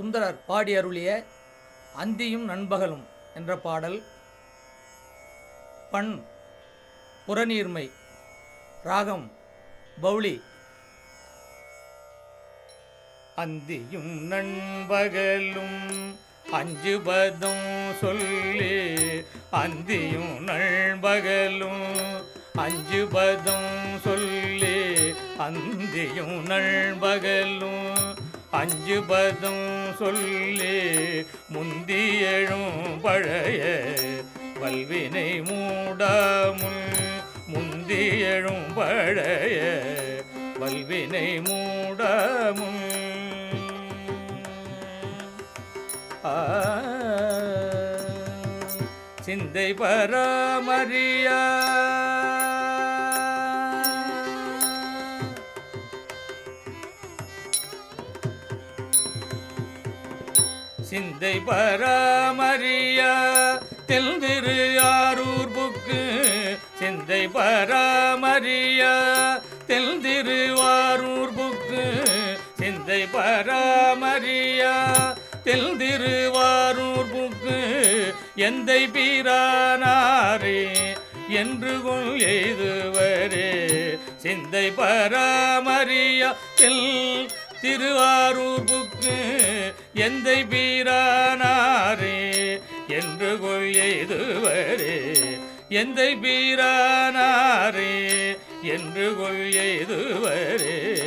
சுந்தரர் பாடி அருளிய அந்தியும் நண்பகலும் என்ற பாடல் பண் புறநீர்மை ராகம் பௌளி அந்தியும் நண்பகலும் அஞ்சு பதம் சொல்லி அந்தியும் நண்பகலும் அஞ்சு பதம் சொல்லி அந்தியும் நண்பகலும் அஞ்சுபதும் சொல்லி முந்தியழும் பழைய வல்வினை மூடாமுள் முந்தியழும் பழைய வல்வினை மூடாமுள் சிந்தை பராமரியா சிந்தை பராமரியா? தெல்திரு ஆரூர் புக்கு. சிந்தை பராமரியா? தெல்திரு ஆரூர் புக்கு. சிந்தை பராமரியா? தெல்திருவாரூர் புக்கு. எந்தை பீரானாரே? என்று கொள் எய்துவரே. சிந்தை பராமரியா? தெல் திருவாரூர் புக்கு. எந்தை பீரானாரே என்று கொள் எய்துவரே. எந்தை பீரானாரே என்று கொள் எய்துவரே.